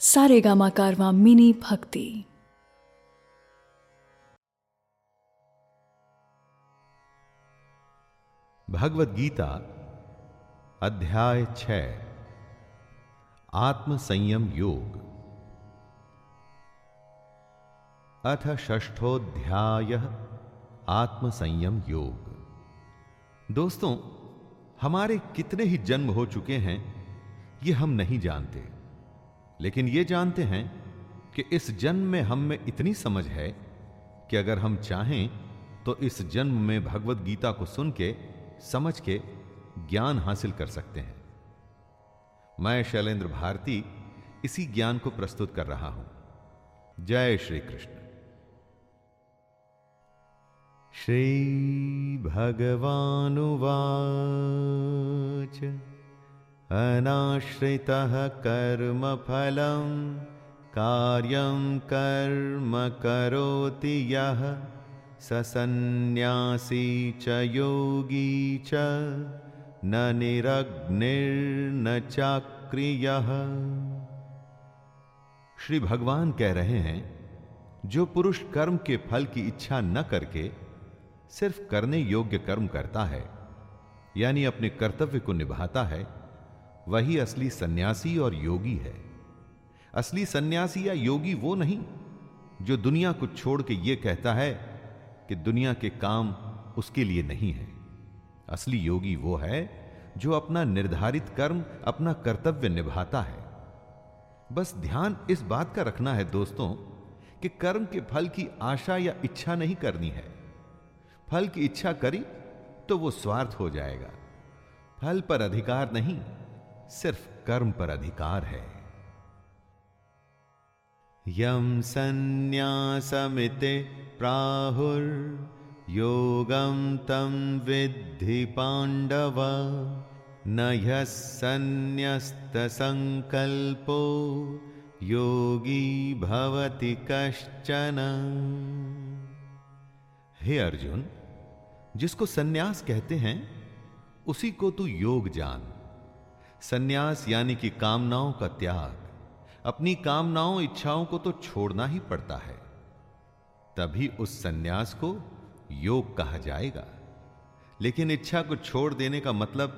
सारे गामा कारवा मिनी भक्ति। भगवत गीता, अध्याय छ। आत्म संयम योग। अथ षष्ठोध्याय आत्म संयम योग। दोस्तों, हमारे कितने ही जन्म हो चुके हैं, ये हम नहीं जानते। लेकिन ये जानते हैं कि इस जन्म में हम में इतनी समझ है कि अगर हम चाहें तो इस जन्म में भगवत गीता को सुन के, समझ के ज्ञान हासिल कर सकते हैं। मैं शैलेंद्र भारती इसी ज्ञान को प्रस्तुत कर रहा हूँ। जय श्री कृष्ण। श्री भगवानुवाच। अनाश्रितः कर्मफलं, कार्यं कर्म करोति यः, स च योगी च, न निरग्निर्न चाक्रियः। श्री भगवान कह रहे हैं, जो पुरुष कर्म के फल की इच्छा न करके सिर्फ़ करने योग्य कर्म करता है, यानी अपने कर्तव्य को निभाता है वही असली सन्यासी और योगी है। असली सन्यासी या योगी वो नहीं, जो दुनिया को छोड़ के ये कहता है कि दुनिया के काम उसके लिए नहीं है। असली योगी वो है, जो अपना निर्धारित कर्म, अपना कर्तव्य निभाता है। बस ध्यान इस बात का रखना है दोस्तों कि कर्म के फल की आशा या इच्छा नहीं करनी है। फल की इच्छा करी तो वो स्वार्थ हो जाएगा। फल पर अधिकार नहीं सिर्फ़ कर्म पर अधिकार है। यम संन्यासमिति प्राहुर योगम तम विद्धि पांडव न यन्यस्त संकल्पो योगी भवति कश्चन। हे अर्जुन, जिसको सन्यास कहते हैं, उसी को तू योग जान। सन्यास यानी कि कामनाओं का त्याग। अपनी कामनाओं, इच्छाओं को तो छोड़ना ही पड़ता है। तभी उस सन्यास को योग कहा जाएगा। लेकिन इच्छा को छोड़ देने का मतलब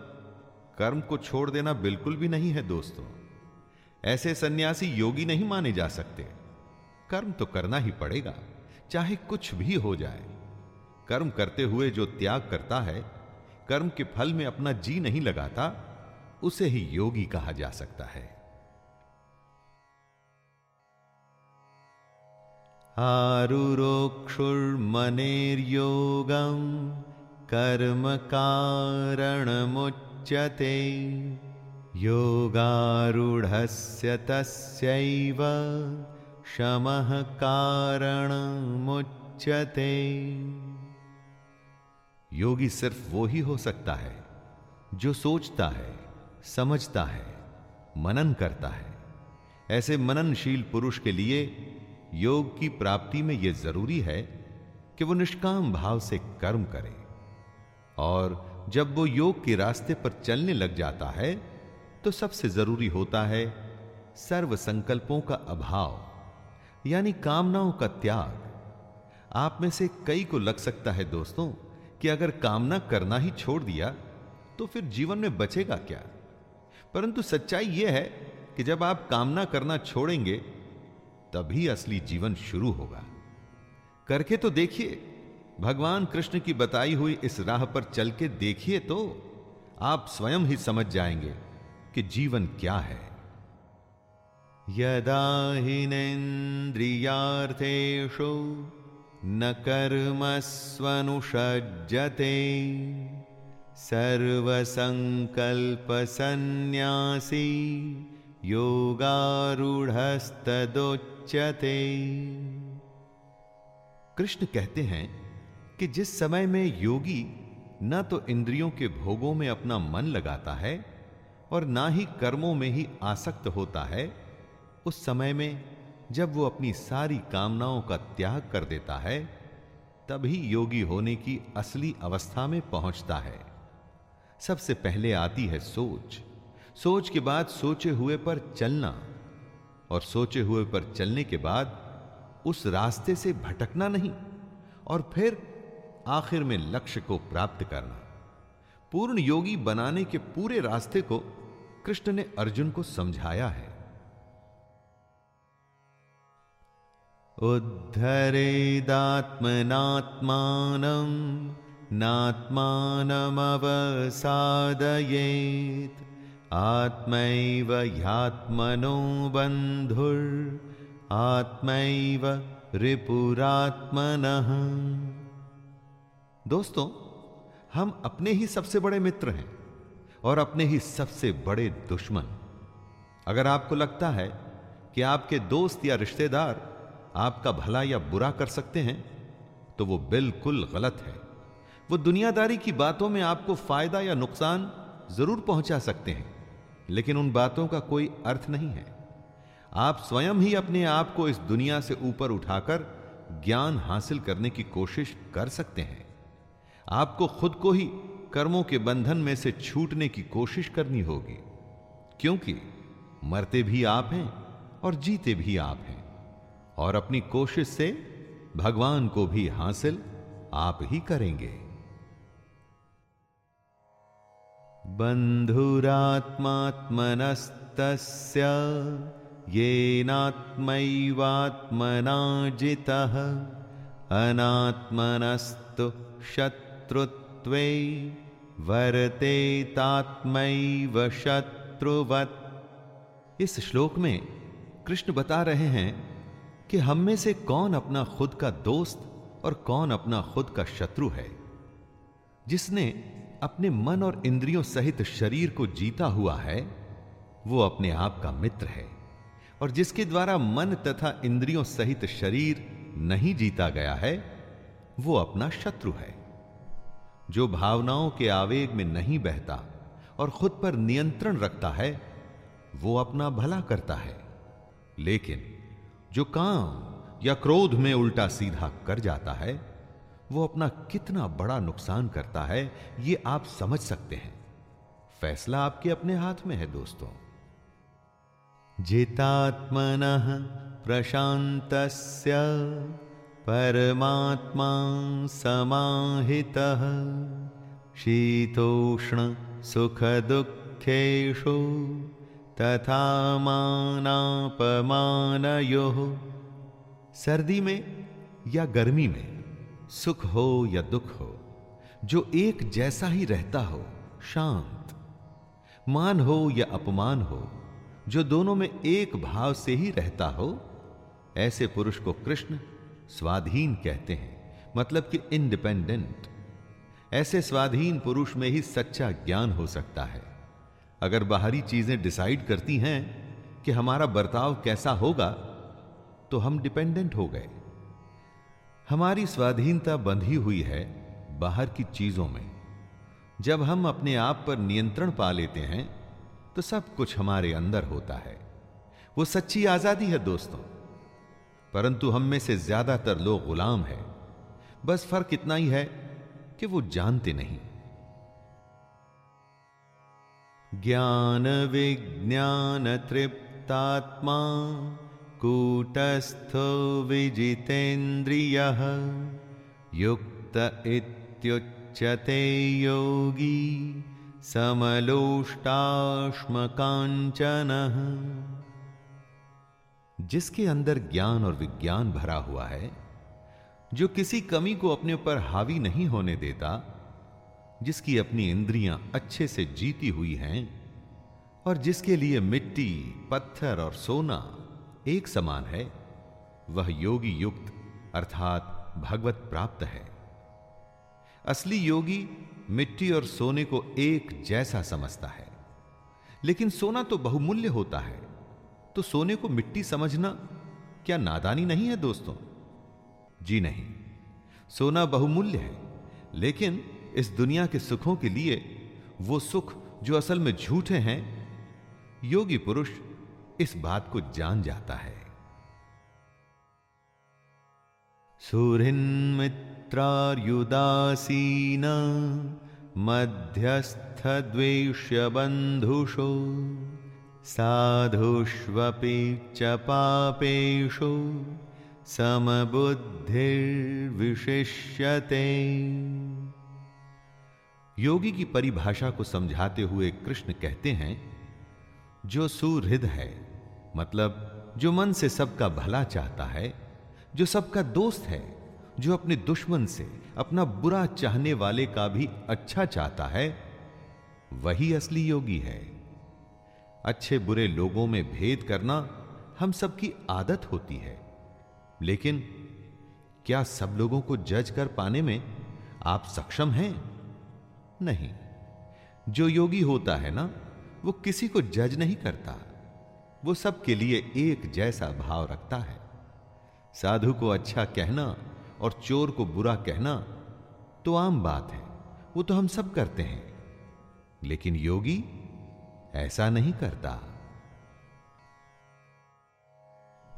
कर्म को छोड़ देना बिल्कुल भी नहीं है दोस्तों। ऐसे सन्यासी योगी नहीं माने जा सकते। कर्म तो करना ही पड़ेगा, चाहे कुछ भी हो जाए। कर्म करते हुए जो त्याग करता है, कर्म के फल में अपना जी नहीं लगाता उसे ही योगी कहा जा सकता है। आरुरोक्षुर्मनेर्योगम कर्म कारणमुच्यते योगारूढ़स्य तस्यैव शमः कारणमुच्यते। योगी सिर्फ़ वो ही हो सकता है जो सोचता है। समझता है, मनन करता है। ऐसे मननशील पुरुष के लिए योग की प्राप्ति में यह ज़रूरी है कि वो निष्काम भाव से कर्म करे। और जब वो योग के रास्ते पर चलने लग जाता है तो सबसे ज़रूरी होता है सर्व संकल्पों का अभाव, यानी कामनाओं का त्याग। आप में से कई को लग सकता है दोस्तों कि अगर कामना करना ही छोड़ दिया तो फिर जीवन में बचेगा क्या? परंतु सच्चाई यह है कि जब आप कामना करना छोड़ेंगे, तभी असली जीवन शुरू होगा। करके तो देखिए, भगवान कृष्ण की बताई हुई इस राह पर चल के देखिए तो आप स्वयं ही समझ जाएँगे कि जीवन क्या है। यदा हिनेन्द्रियार्थेषु न कर्मस्वनुषज्जते सर्वसंकल्पसन्न्यासी योगारूढ़स्तदोच्यते कृष्ण कहते हैं कि जिस समय में योगी न तो इंद्रियों के भोगों में अपना मन लगाता है और ना ही कर्मों में ही आसक्त होता है, उस समय में जब वो अपनी सारी कामनाओं का त्याग कर देता है, तभी योगी होने की असली अवस्था में पहुँचता है। सबसे पहले आती है सोच। सोच के बाद सोचे हुए पर चलना और सोचे हुए पर चलने के बाद उस रास्ते से भटकना नहीं और फिर आखिर में लक्ष्य को प्राप्त करना। पूर्ण योगी बनाने के पूरे रास्ते को कृष्ण ने अर्जुन को समझाया है। उद्धरेदात्मनात्मानं नात्मानमवसादयेत्। आत्मैव ह्यात्मनो बन्धुर्, आत्मैव रिपुरात्मनः। दोस्तों, हम अपने ही सबसे बड़े मित्र हैं और अपने ही सबसे बड़े दुश्मन। अगर आपको लगता है कि आपके दोस्त या रिश्तेदार आपका भला या बुरा कर सकते हैं तो वो बिल्कुल गलत है। वो दुनियादारी की बातों में आपको फ़ायदा या नुकसान ज़रूर पहुँचा सकते हैं, लेकिन उन बातों का कोई अर्थ नहीं है। आप स्वयं ही अपने आप को इस दुनिया से ऊपर उठाकर ज्ञान हासिल करने की कोशिश कर सकते हैं। आपको खुद को ही कर्मों के बंधन में से छूटने की कोशिश करनी होगी, क्योंकि मरते भी आप हैं और जीते भी आप हैं, और अपनी कोशिश से भगवान को भी हासिल आप ही करेंगे। बंधुरात्मात्मनस्तस्य येनात्मैवात्मना जितः अनात्मनस्तु शत्रुत्वे वर्तेतात्मैव शत्रुवत्। इस श्लोक में कृष्ण बता रहे हैं कि हम में से कौन अपना खुद का दोस्त और कौन अपना खुद का शत्रु है, जिसने अपने मन और इंद्रियों सहित शरीर को जीता हुआ है, वो अपने आप का मित्र है। और जिसके द्वारा मन तथा इंद्रियों सहित शरीर नहीं जीता गया है, वो अपना शत्रु है। जो भावनाओं के आवेग में नहीं बहता और खुद पर नियंत्रण रखता है, वो अपना भला करता है। लेकिन जो काम या क्रोध में उल्टा सीधा कर जाता है वो अपना कितना बड़ा नुकसान करता है, ये आप समझ सकते हैं। फैसला आपके अपने हाथ में है, दोस्तों। जितात्मन प्रशांत परमात्मा समाहित शीतोष्ण सुख दुखेशु तथा मानापमानयो। सर्दी में या गर्मी में? सुख हो या दुख हो, जो एक जैसा ही रहता हो, शांत। मान हो या अपमान हो, जो दोनों में एक भाव से ही रहता हो, ऐसे पुरुष को कृष्ण स्वाधीन कहते हैं मतलब कि इंडिपेंडेंट ऐसे स्वाधीन पुरुष में ही सच्चा ज्ञान हो सकता है। अगर बाहरी चीज़ें डिसाइड करती हैं कि हमारा बर्ताव कैसा होगा तो हम डिपेंडेंट हो गए। हमारी स्वाधीनता बंधी हुई है बाहर की चीज़ों में। जब हम अपने आप पर नियंत्रण पा लेते हैं तो सब कुछ हमारे अंदर होता है। वो सच्ची आज़ादी है दोस्तों। परंतु हम में से ज़्यादातर लोग गुलाम हैं। बस फ़र्क इतना ही है कि वो जानते नहीं। ज्ञान विज्ञान तृप्तात्मा। कूटस्थ विजितेन्द्रिय। युक्त इत्युच्यते योगी समलोष्टाश्म कांचन जिसके अंदर ज्ञान और विज्ञान भरा हुआ है, जो किसी कमी को अपने ऊपर हावी नहीं होने देता, जिसकी अपनी इंद्रियाँ अच्छे से जीती हुई हैं, और जिसके लिए मिट्टी, पत्थर और सोना एक समान है, वह योगी युक्त, अर्थात भगवत प्राप्त है। असली योगी मिट्टी और सोने को एक जैसा समझता है। लेकिन सोना तो बहुमूल्य होता है तो सोने को मिट्टी समझना क्या नादानी नहीं है दोस्तों? जी नहीं, सोना बहुमूल्य है, लेकिन इस दुनिया के सुखों के लिए वो सुख जो असल में झूठे हैं, योगी पुरुष इस बात को जान जाता है। सुहृन्मित्रार्युदासीन मध्यस्थ द्वेष्य बंधुषो साधुष्वपि च पापेषु, समबुद्धिर्विशिष्यते। योगी की परिभाषा को समझाते हुए कृष्ण कहते हैं, जो सुहृद है मतलब जो मन से सबका भला चाहता है, जो सबका दोस्त है, जो अपने दुश्मन से, अपना बुरा चाहने वाले का भी अच्छा चाहता है, वही असली योगी है। अच्छे बुरे लोगों में भेद करना हम सबकी आदत होती है। लेकिन, क्या सब लोगों को जज कर पाने में आप सक्षम हैं? नहीं। जो योगी होता है ना, वो किसी को जज नहीं करता। वो सबके लिए एक जैसा भाव रखता है। साधु को अच्छा कहना और चोर को बुरा कहना तो आम बात है, वो तो हम सब करते हैं। लेकिन योगी ऐसा नहीं करता।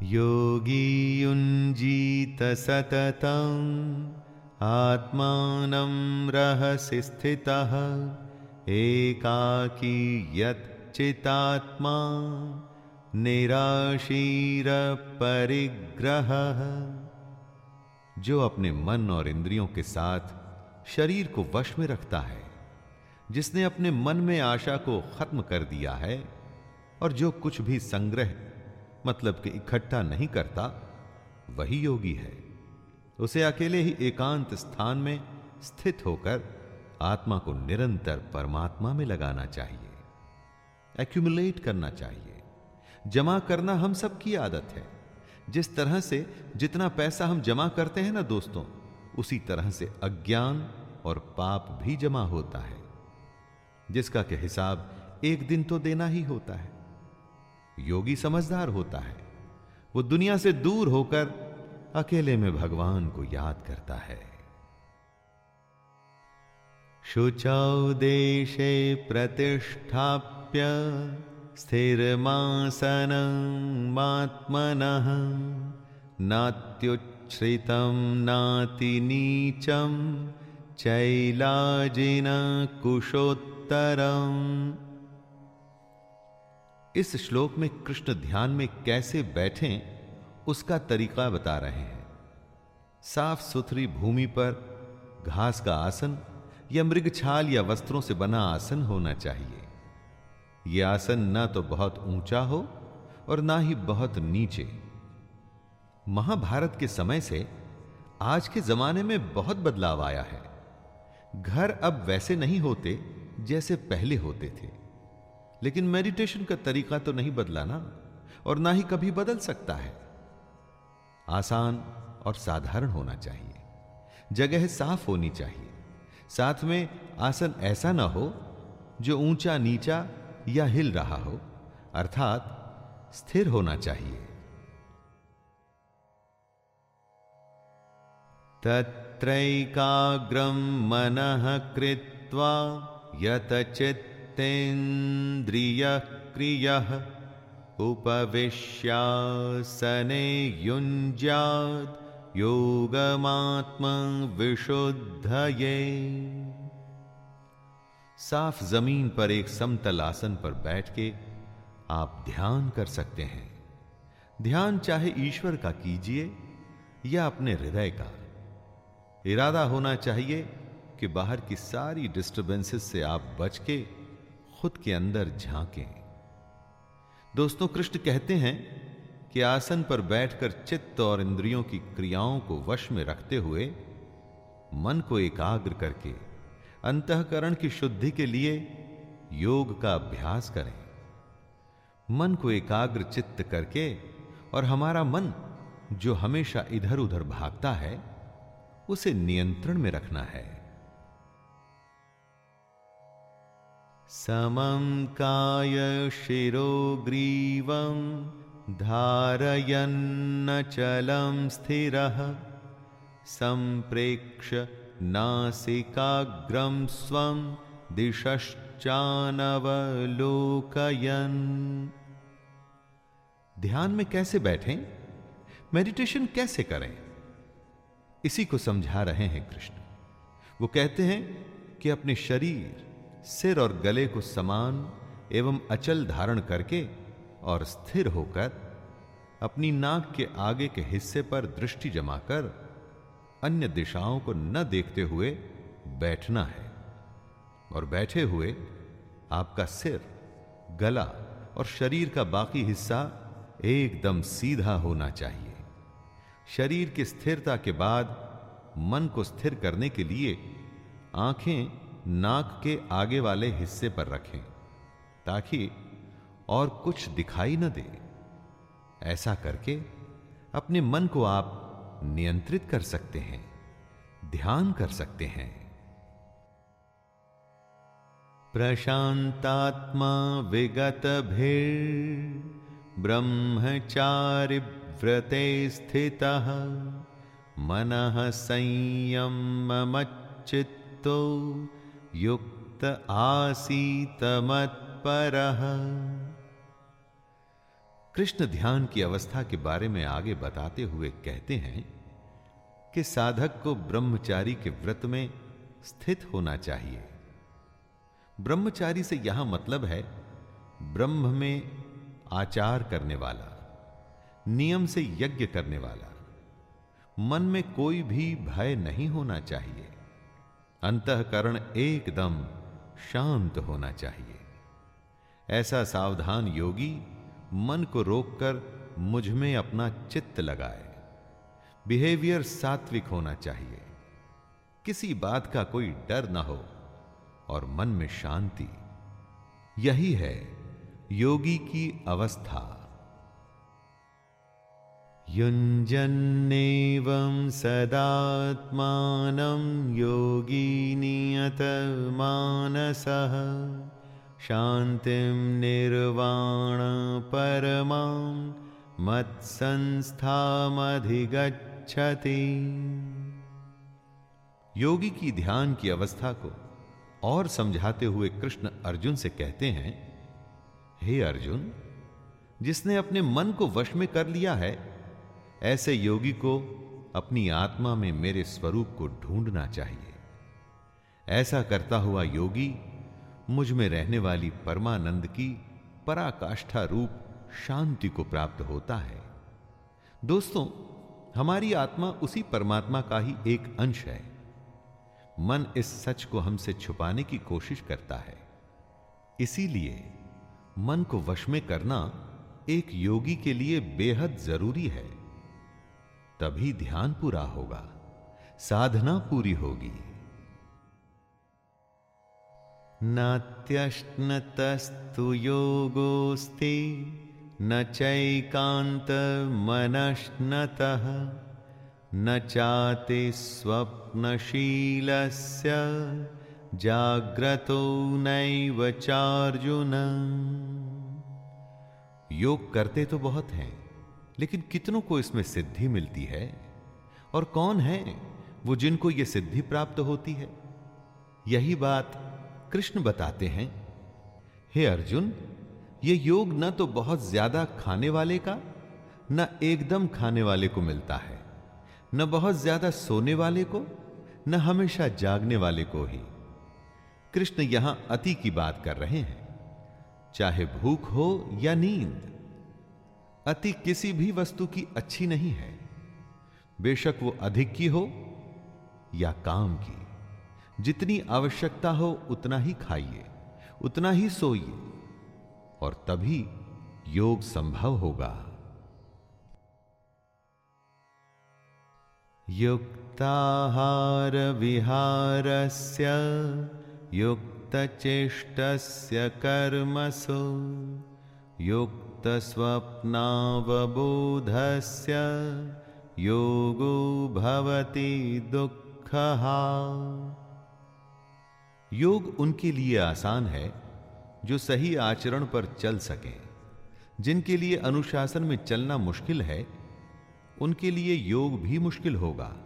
योगी युञ्जीत सततम्, आत्मानं रहसि स्थितः, एकाकी यच्चितात्मा निराशीर परिग्रह। जो अपने मन और इंद्रियों के साथ शरीर को वश में रखता है, जिसने अपने मन में आशा को खत्म कर दिया है, और जो कुछ भी संग्रह मतलब कि इकट्ठा नहीं करता, वही योगी है। उसे अकेले ही एकांत स्थान में स्थित होकर आत्मा को निरंतर परमात्मा में लगाना चाहिए एक्यूमुलेट करना चाहिए। जमा करना हम सब की आदत है। जिस तरह से जितना पैसा हम जमा करते हैं ना दोस्तों, उसी तरह से अज्ञान और पाप भी जमा होता है। जिसका के हिसाब एक दिन तो देना ही होता है। योगी समझदार होता है। वो दुनिया से दूर होकर अकेले में भगवान को याद करता है। शुचौ देशे प्रतिष्ठाप्य। स्थिरमासनमात्मनः नात्युच्छ्रितं नातिनीचं चैलाजिन कुशोत्तरम् इस श्लोक में कृष्ण ध्यान में कैसे बैठें, उसका तरीका बता रहे हैं। साफ़ सुथरी भूमि पर घास का आसन या मृग छाल या वस्त्रों से बना आसन होना चाहिए। यह आसन ना तो बहुत ऊँचा हो और ना ही बहुत नीचे। महाभारत के समय से आज के जमाने में बहुत बदलाव आया है। घर अब वैसे नहीं होते जैसे पहले होते थे। लेकिन मेडिटेशन का तरीका तो नहीं बदला ना और ना ही कभी बदल सकता है। आसान और साधारण होना चाहिए। जगह साफ़ होनी चाहिए। साथ में आसन ऐसा ना हो जो ऊँचा नीचा या हिल रहा हो, अर्थात स्थिर होना चाहिए। तत्रैकाग्रम मन कृत्वा यतचित्तेन्द्रिय क्रिय उपविश्यासने युञ्ज्यात् योगमात्मविशुद्धये। साफ़ ज़मीन पर एक समतल आसन पर बैठ के आप ध्यान कर सकते हैं। ध्यान चाहे ईश्वर का कीजिए या अपने हृदय का। इरादा होना चाहिए कि बाहर की सारी डिस्टरबेंसेस से आप बच के खुद के अंदर झांकें। दोस्तों, कृष्ण कहते हैं कि आसन पर बैठकर चित्त और इंद्रियों की क्रियाओं को वश में रखते हुए मन को एकाग्र करके अंतकरण की शुद्धि के लिए योग का अभ्यास करें। मन को एकाग्र चित्त करके और हमारा मन जो हमेशा इधर उधर भागता है, उसे नियंत्रण में रखना है। समं काय शिरो शिरोग्रीवं धारयन्नचलं स्थिरः सम्प्रेक्ष्य नासिकाग्रं स्वं दिशश्चानवलोकयन्। ध्यान में कैसे बैठें? मेडिटेशन कैसे करें? इसी को समझा रहे हैं कृष्ण। वो कहते हैं कि अपने शरीर, सिर और गले को समान एवं अचल धारण करके और स्थिर होकर अपनी नाक के आगे के हिस्से पर दृष्टि जमाकर अन्य दिशाओं को न देखते हुए बैठना है। और बैठे हुए आपका सिर, गला और शरीर का बाकी हिस्सा एकदम सीधा होना चाहिए। शरीर की स्थिरता के बाद मन को स्थिर करने के लिए आँखें नाक के आगे वाले हिस्से पर रखें, ताकि और कुछ दिखाई न दे। ऐसा करके अपने मन को आप नियंत्रित कर सकते हैं, ध्यान कर सकते हैं। प्रशांतात्मा विगत भीड़ ब्रह्मचारि व्रते स्थितः, मनः संयममच्चित्तो युक्त आसीत मत्परः कृष्ण ध्यान की अवस्था के बारे में आगे बताते हुए कहते हैं कि साधक को ब्रह्मचारी के व्रत में स्थित होना चाहिए। ब्रह्मचारी से यहाँ मतलब है ब्रह्म में आचार करने वाला, नियम से यज्ञ करने वाला। मन में कोई भी भय नहीं होना चाहिए। अंतकरण एकदम शांत होना चाहिए। ऐसा सावधान योगी मन को रोककर मुझमें अपना चित्त लगाए। बिहेवियर सात्विक होना चाहिए। किसी बात का कोई डर ना हो और मन में शांति। यही है योगी की अवस्था। युञ्जन्नेवं सदात्मानं योगी नियतमानसः। शान्तिं निर्वाणपरमां मत्संस्थामधिगच्छति। योगी की ध्यान की अवस्था को और समझाते हुए कृष्ण अर्जुन से कहते हैं, हे अर्जुन, जिसने अपने मन को वश में कर लिया है, ऐसे योगी को अपनी आत्मा में मेरे स्वरूप को ढूंढना चाहिए। ऐसा करता हुआ योगी मुझमें रहने वाली परमानंद की पराकाष्ठा रूप शांति को प्राप्त होता है। दोस्तों, हमारी आत्मा उसी परमात्मा का ही एक अंश है। मन इस सच को हमसे छुपाने की कोशिश करता है। इसीलिए मन को वश में करना एक योगी के लिए बेहद ज़रूरी है। तभी ध्यान पूरा होगा, साधना पूरी होगी। नात्यश्नतस्तु योगोस्ति न चैकांत मनश्नतः न चाति स्वप्नशीलस्य, जाग्रतो नैव चार्जुन। योग करते तो बहुत हैं, लेकिन कितनों को इसमें सिद्धि मिलती है? और कौन है वो जिनको ये सिद्धि प्राप्त होती है? यही बात कृष्ण बताते हैं, हे अर्जुन, ये योग न तो बहुत ज़्यादा खाने वाले का, न एकदम खाने वाले को मिलता है, न बहुत ज़्यादा सोने वाले को, न हमेशा जागने वाले को ही। कृष्ण यहाँ अति की बात कर रहे हैं, चाहे भूख हो या नींद, अति किसी भी वस्तु की अच्छी नहीं है, बेशक वो अधिक की हो या काम की। जितनी आवश्यकता हो उतना ही खाइए, उतना ही सोइए, और तभी योग संभव होगा। युक्ताहार विहारस्य युक्तचेष्टस्य कर्मसु युक्त स्वप्नावबोधस्य योगो भवति दुःखः। योग उनके लिए आसान है, जो सही आचरण पर चल सके। जिनके लिए अनुशासन में चलना मुश्किल है, उनके लिए योग भी मुश्किल होगा।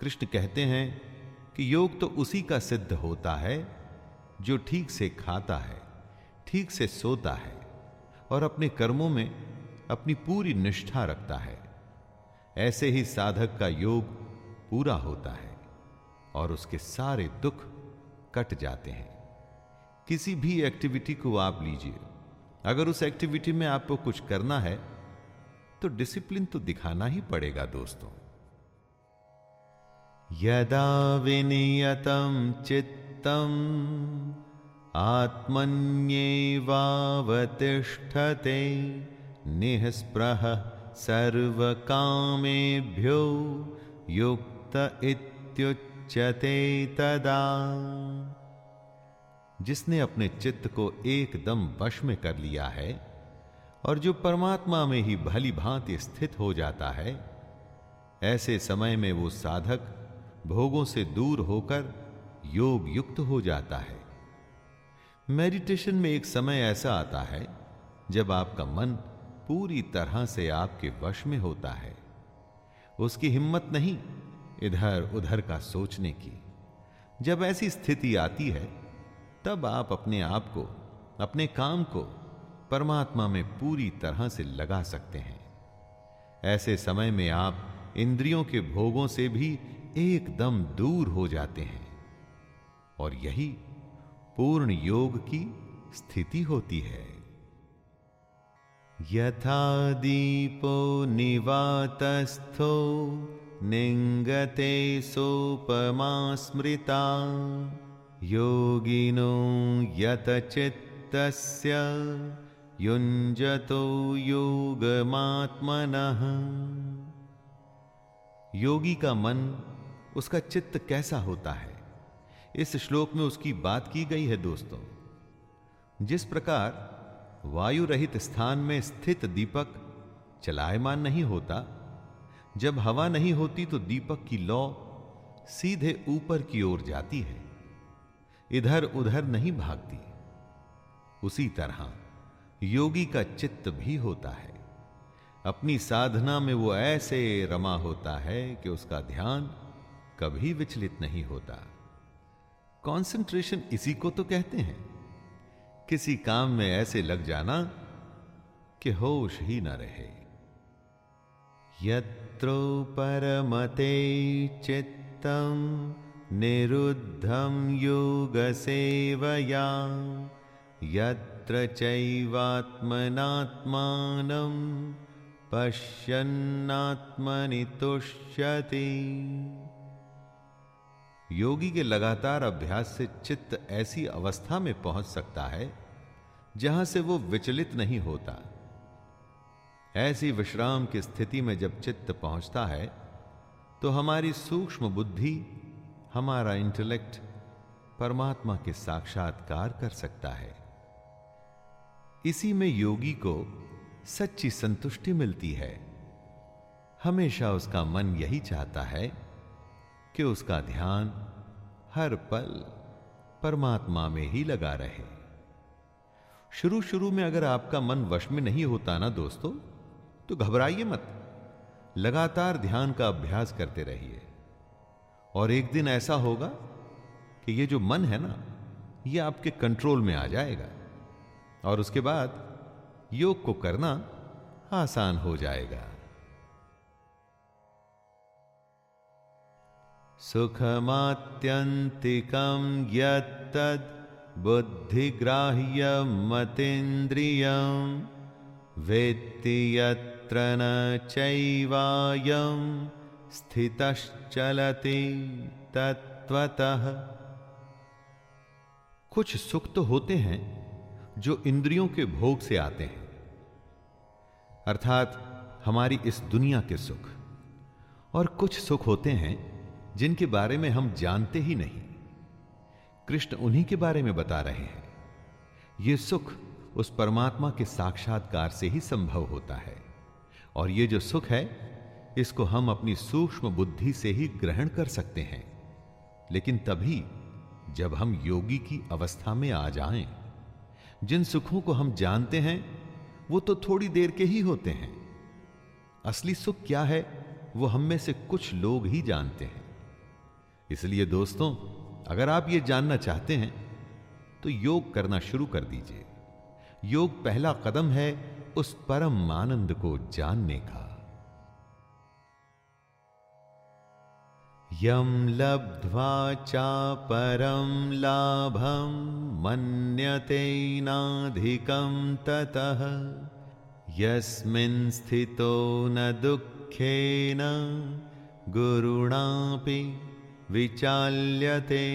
कृष्ण कहते हैं कि योग तो उसी का सिद्ध होता है, जो ठीक से खाता है, ठीक से सोता है, और अपने कर्मों में अपनी पूरी निष्ठा रखता है। ऐसे ही साधक का योग पूरा होता है, और उसके सारे दुख कट जाते हैं। किसी भी एक्टिविटी को आप लीजिए। अगर उस एक्टिविटी में आपको कुछ करना है तो डिसिप्लिन तो दिखाना ही पड़ेगा दोस्तों। यदा विनियतम चित्तम निःस्पृह सर्वकामेभ्यो युक्त इत्युच्यते तदा। जिसने अपने चित्त को एकदम वश में कर लिया है और जो परमात्मा में ही भली भांति स्थित हो जाता है, ऐसे समय में वो साधक भोगों से दूर होकर योग युक्त हो जाता है। मेडिटेशन में एक समय ऐसा आता है जब आपका मन पूरी तरह से आपके वश में होता है। उसकी हिम्मत नहीं इधर उधर का सोचने की। जब ऐसी स्थिति आती है, तब आप अपने आप को, अपने काम को परमात्मा में पूरी तरह से लगा सकते हैं। ऐसे समय में आप इंद्रियों के भोगों से भी एकदम दूर हो जाते हैं। और यही पूर्ण योग की स्थिति होती है। यथा दीपो निवातस्थो निंगते सोपमा स्मृता योगिनो यतचित्तस्य, युञ्जतो योगमात्मनः। योगी का मन, उसका चित्त कैसा होता है? इस श्लोक में उसकी बात की गई है दोस्तों। जिस प्रकार वायु रहित स्थान में स्थित दीपक चलायमान नहीं होता जब हवा नहीं होती तो दीपक की लौ सीधे ऊपर की ओर जाती है। इधर उधर नहीं भागती। उसी तरह योगी का चित्त भी होता है। अपनी साधना में वो ऐसे रमा होता है कि उसका ध्यान कभी विचलित नहीं होता। कंसंट्रेशन इसी को तो कहते हैं। किसी काम में ऐसे लग जाना कि होश ही ना रहे। यत्रो परमते चित्तम निरुद्धं योगसेवया, यत्र चैवात्मनात्मानं पश्यन्नात्मनि तुष्यति। योगी के लगातार अभ्यास से चित्त ऐसी अवस्था में पहुँच सकता है जहाँ से वो विचलित नहीं होता। ऐसी विश्राम की स्थिति में जब चित्त पहुँचता है तो हमारी सूक्ष्म बुद्धि हमारा इंटेलेक्ट परमात्मा के साक्षात्कार कर सकता है। इसी में योगी को सच्ची संतुष्टि मिलती है। हमेशा उसका मन यही चाहता है कि उसका ध्यान हर पल परमात्मा में ही लगा रहे। शुरू शुरू में अगर आपका मन वश में नहीं होता ना दोस्तों तो घबराइए मत। लगातार ध्यान का अभ्यास करते रहिए। और एक दिन ऐसा होगा कि ये जो मन है ना, ये आपके कंट्रोल में आ जाएगा। और उसके बाद योग को करना आसान हो जाएगा। सुखमात्यंतिकम यद बुद्धिग्राह्य मतेन्द्रियम वेत्ति यत्र न चैवायम स्थितश्चलति तत्वतः कुछ सुख तो होते हैं जो इंद्रियों के भोग से आते हैं। अर्थात हमारी इस दुनिया के सुख। और कुछ सुख होते हैं जिनके बारे में हम जानते ही नहीं। कृष्ण उन्हीं के बारे में बता रहे हैं। यह सुख उस परमात्मा के साक्षात्कार से ही संभव होता है। और ये जो सुख है इसको हम अपनी सूक्ष्म बुद्धि से ही ग्रहण कर सकते हैं। लेकिन तभी जब हम योगी की अवस्था में आ जाएँ, जिन सुखों को हम जानते हैं वो तो थोड़ी देर के ही होते हैं। असली सुख क्या है वो हम में से कुछ लोग ही जानते हैं। इसलिए दोस्तों अगर आप ये जानना चाहते हैं तो योग करना शुरू कर दीजिए। योग पहला कदम है उस परम आनंद को जानने का। यम लब्ध्वा चापरं लाभं मन्यतेनाधिकं ततः। यस्मिन् स्थितो न दुःखेन गुरुणापि विचाल्यते।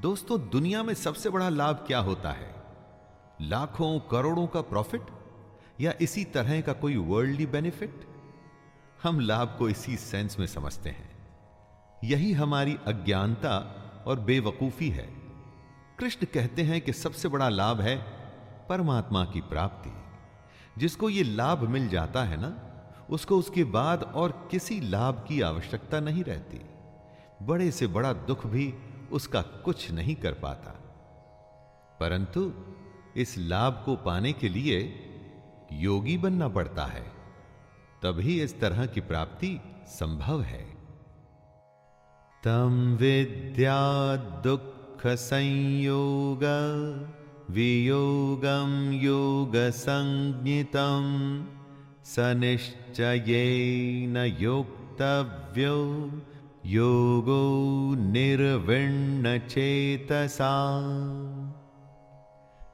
दोस्तों, दुनिया में सबसे बड़ा लाभ क्या होता है? लाखों करोड़ों का प्रॉफिट? या इसी तरह का कोई वर्ल्डली बेनिफिट हम लाभ को इसी सेंस में समझते हैं। यही हमारी अज्ञानता और बेवकूफ़ी है। कृष्ण कहते हैं कि सबसे बड़ा लाभ है परमात्मा की प्राप्ति। जिसको ये लाभ मिल जाता है ना, उसको उसके बाद और किसी लाभ की आवश्यकता नहीं रहती। बड़े से बड़ा दुख भी उसका कुछ नहीं कर पाता। परंतु इस लाभ को पाने के लिए योगी बनना पड़ता है। तभी इस तरह की प्राप्ति संभव है। तम विद्या दुख संयोग वियोगम योग संज्ञितम न योक्तव्यो योगो निर्विण्ण चेतसा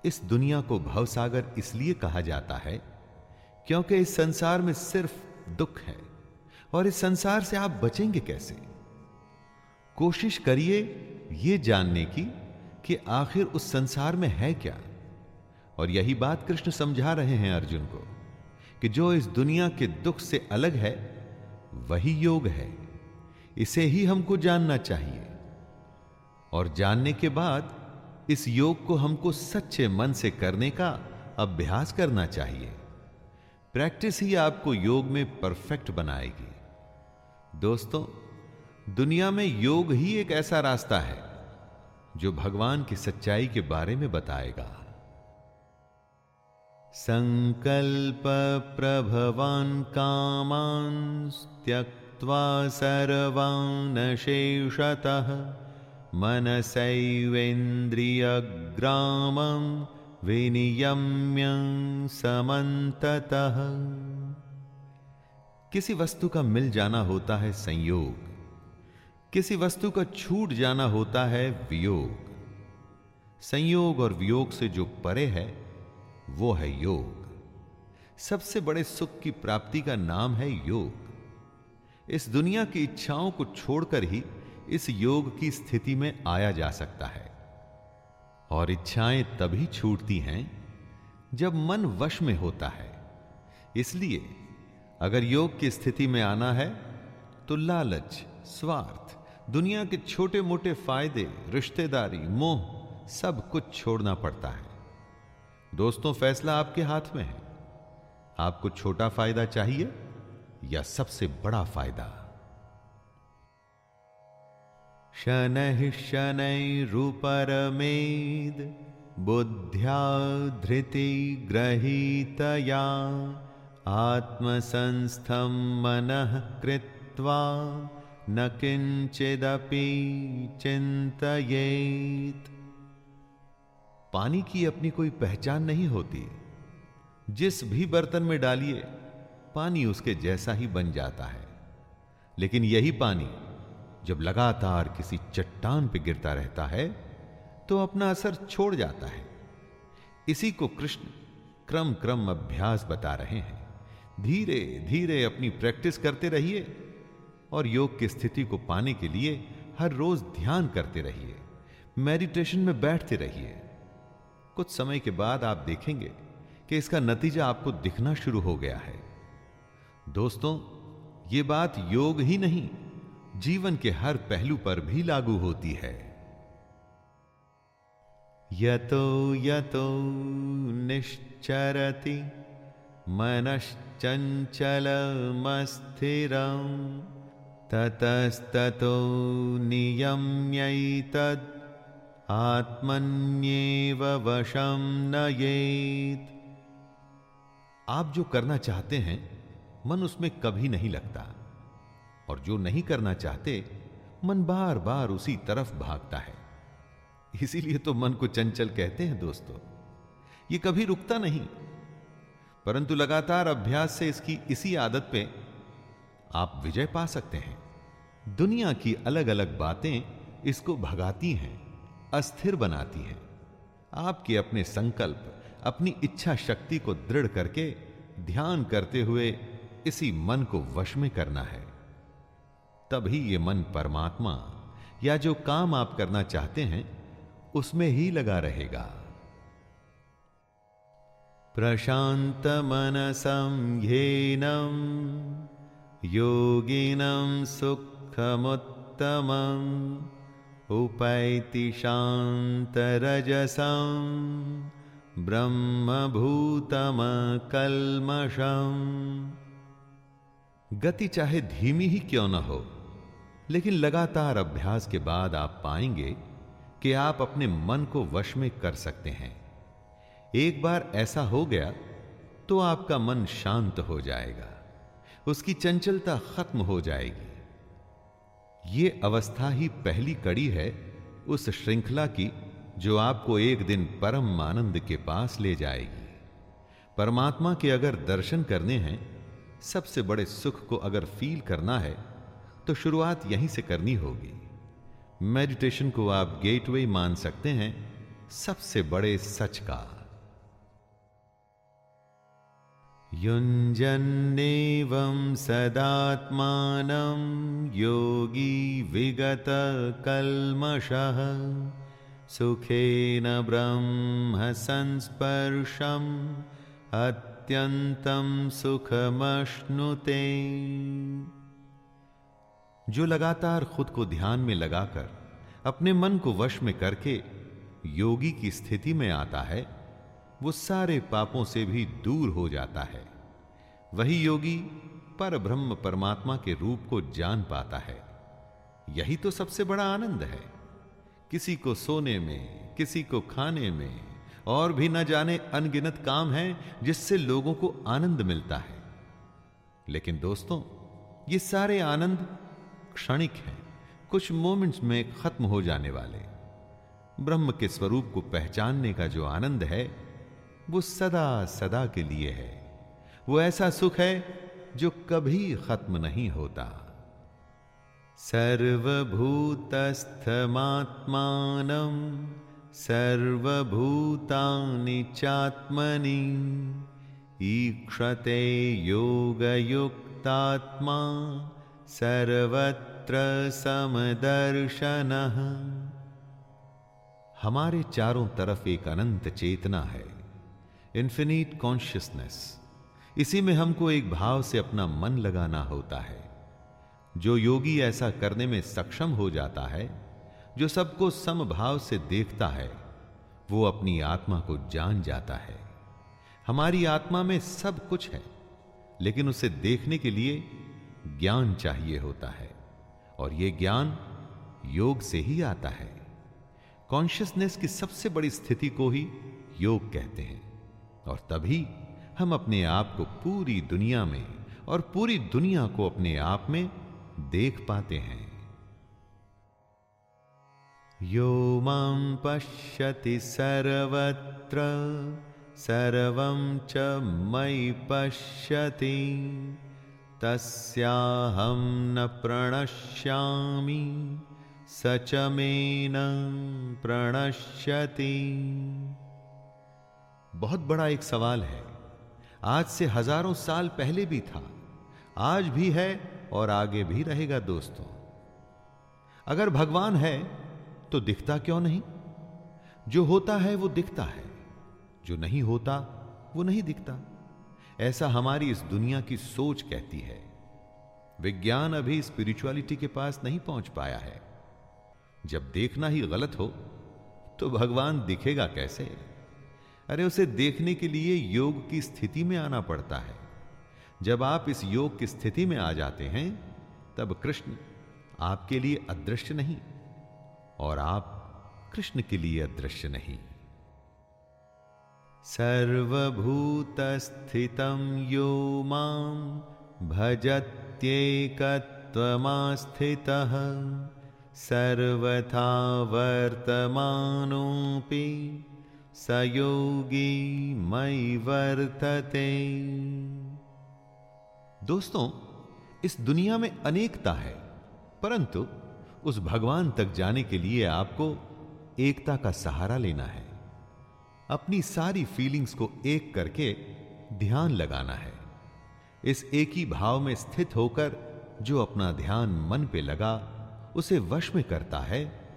इस दुनिया को भवसागर इसलिए कहा जाता है क्योंकि इस संसार में सिर्फ़ दुख है। और इस संसार से आप बचेंगे कैसे? कोशिश करिए यह जानने की कि आखिर उस संसार में है क्या। और यही बात कृष्ण समझा रहे हैं अर्जुन को कि जो इस दुनिया के दुख से अलग है, वही योग है। इसे ही हमको जानना चाहिए। और जानने के बाद इस योग को हमको सच्चे मन से करने का अभ्यास करना चाहिए। प्रैक्टिस ही आपको योग में परफेक्ट बनाएगी। दोस्तों, दुनिया में योग ही एक ऐसा रास्ता है, जो भगवान की सच्चाई के बारे में बताएगा। संकल्प प्रभवान कामान त्यक्त्वा सर्वान् शेषतः मनसैवेन्द्रियग्रामं विनियम्य समन्ततः किसी वस्तु का मिल जाना होता है संयोग। किसी वस्तु का छूट जाना होता है वियोग। संयोग और वियोग से जो परे है, वो है योग। सबसे बड़े सुख की प्राप्ति का नाम है योग। इस दुनिया की इच्छाओं को छोड़कर ही इस योग की स्थिति में आया जा सकता है। और इच्छाएँ तभी छूटती हैं जब मन वश में होता है। इसलिए अगर योग की स्थिति में आना है तो लालच, स्वार्थ, दुनिया के छोटे मोटे फ़ायदे, रिश्तेदारी, मोह, सब कुछ छोड़ना पड़ता है। दोस्तों, फैसला आपके हाथ में है। आपको छोटा फ़ायदा चाहिए या सबसे बड़ा फ़ायदा? शनैः शनैरुपरमेद बुद्ध्या धृतिग्रहीतया आत्मसंस्थं मनः कृत्वा न किंचिदपि चिंतयेत पानी की अपनी कोई पहचान नहीं होती। जिस भी बर्तन में डालिए, पानी उसके जैसा ही बन जाता है। लेकिन यही पानी जब लगातार किसी चट्टान पर गिरता रहता है तो अपना असर छोड़ जाता है। इसी को कृष्ण क्रम क्रम अभ्यास बता रहे हैं। धीरे धीरे अपनी प्रैक्टिस करते रहिए और योग की स्थिति को पाने के लिए हर रोज ध्यान करते रहिए। मेडिटेशन में बैठते रहिए। कुछ समय के बाद आप देखेंगे कि इसका नतीजा आपको दिखना शुरू हो गया है। दोस्तों, ये बात योग ही नहीं जीवन के हर पहलू पर भी लागू होती है। यतो यतो निश्चरति मनश्चञ्चलमस्थिरं ततस्ततो नियम्यैतद् आत्मन्येव वशं नयेत। आप जो करना चाहते हैं, मन उसमें कभी नहीं लगता। और जो नहीं करना चाहते, मन बार बार उसी तरफ़ भागता है। इसीलिए तो मन को चंचल कहते हैं दोस्तों। ये कभी रुकता नहीं। परंतु लगातार अभ्यास से इसकी इसी आदत पे आप विजय पा सकते हैं। दुनिया की अलग अलग बातें इसको भगाती हैं, अस्थिर बनाती हैं। आपके अपने संकल्प, अपनी इच्छा शक्ति को दृढ़ करके ध्यान करते हुए इसी मन को वश में करना है। तभी ये मन परमात्मा या जो काम आप करना चाहते हैं, उसमें ही लगा रहेगा। प्रशांत मनसं ह्येनं योगिनं सुखमुत्तमम् उपैति शान्तरजसं ब्रह्मभूतमकल्मषम्। गति चाहे धीमी ही क्यों न हो लेकिन लगातार अभ्यास के बाद आप पाएँगे कि आप अपने मन को वश में कर सकते हैं। एक बार ऐसा हो गया तो आपका मन शांत हो जाएगा। उसकी चंचलता खत्म हो जाएगी। ये अवस्था ही पहली कड़ी है उस श्रृंखला की जो आपको एक दिन परम आनंद के पास ले जाएगी। परमात्मा के अगर दर्शन करने हैं, सबसे बड़े सुख को अगर फील करना है तो शुरुआत यहीं से करनी होगी। मेडिटेशन को आप गेटवे मान सकते हैं, सबसे बड़े सच का युञ्जन्नेवं सदात्मानं योगी विगतकल्मषः सुखेन ब्रह्म संस्पर्शम्, अत्यन्तं सुखमश्नुते। जो लगातार खुद को ध्यान में लगाकर, अपने मन को वश में करके योगी की स्थिति में आता है, वो सारे पापों से भी दूर हो जाता है। वही योगी पर ब्रह्म परमात्मा के रूप को जान पाता है। यही तो सबसे बड़ा आनंद है। किसी को सोने में, किसी को खाने में, और भी न जाने अनगिनत काम है जिससे लोगों को आनंद मिलता है। लेकिन दोस्तों, ये सारे आनंद क्षणिक हैं, कुछ मोमेंट्स में खत्म हो जाने वाले। ब्रह्म के स्वरूप को पहचानने का जो आनंद है, वो सदा सदा के लिए है। वो ऐसा सुख है, जो कभी खत्म नहीं होता। सर्वभूतस्थमात्मान, सर्वभूतानि चात्मनि, ईक्षते योगयुक्तात्मा सर्वत्र समदर्शनः। हमारे चारों तरफ़ एक अनंत चेतना है इन्फिनिट कॉन्शियसनेस इसी में हमको एक भाव से अपना मन लगाना होता है। जो योगी ऐसा करने में सक्षम हो जाता है, जो सबको समभाव से देखता है, वो अपनी आत्मा को जान जाता है। हमारी आत्मा में सब कुछ है, लेकिन उसे देखने के लिए ज्ञान चाहिए होता है और यह ज्ञान योग से ही आता है। कॉन्शियसनेस की सबसे बड़ी स्थिति को ही योग कहते हैं और तभी हम अपने आप को पूरी दुनिया में और पूरी दुनिया को अपने आप में देख पाते हैं। यो माँ पश्यति सर्वत्र, सर्वं च मयि पश्यति। तस्याहं न प्रणश्यामि, स च मे न प्रणश्यति। बहुत बड़ा एक सवाल है। आज से हज़ारों साल पहले भी था। आज भी है और आगे भी रहेगा दोस्तों। अगर भगवान है तो दिखता क्यों नहीं? जो होता है, वो दिखता है। जो नहीं होता, वो नहीं दिखता। ऐसा हमारी इस दुनिया की सोच कहती है। विज्ञान अभी स्पिरिचुअलिटी के पास नहीं पहुँच पाया है। जब देखना ही गलत हो तो भगवान दिखेगा कैसे? अरे, उसे देखने के लिए योग की स्थिति में आना पड़ता है। जब आप इस योग की स्थिति में आ जाते हैं, तब कृष्ण आपके लिए अदृश्य नहीं, और आप कृष्ण के लिए अदृश्य नहीं। सर्वभूत स्थितम यो माँ सर्वथा वर्तमानोऽपि सयोगी मई वर्तते दोस्तों, इस दुनिया में अनेकता है, परंतु उस भगवान तक जाने के लिए आपको एकता का सहारा लेना है। अपनी सारी फीलिंग्स को एक करके ध्यान लगाना है। इस एक ही भाव में स्थित होकर जो अपना ध्यान मन पे लगा, उसे वश में करता है,